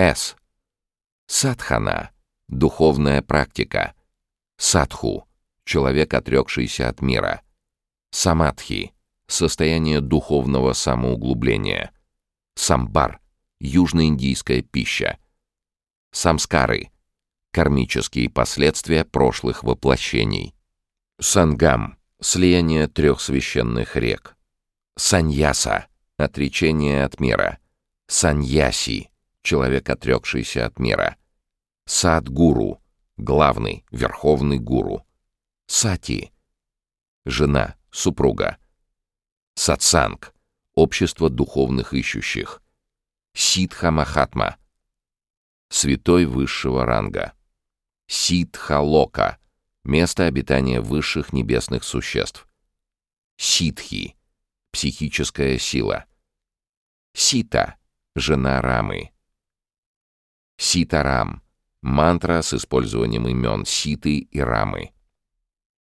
С. Садхана — духовная практика. Садху — человек, отрекшийся от мира. Самадхи — состояние духовного самоуглубления. Самбар — южноиндийская пища. Самскары — кармические последствия прошлых воплощений. Сангам — слияние трех священных рек. Саньяса — отречение от мира. Саньяси — человек, отрекшийся от мира. Садгуру — главный, верховный гуру. Сати — жена, супруга. Сатсанг — общество духовных ищущих. Ситха Махатма — святой высшего ранга. Ситха-лока — место обитания высших небесных существ. Ситхи — психическая сила. Сита — жена Рамы. Ситарам — мантра с использованием имен Ситы и Рамы.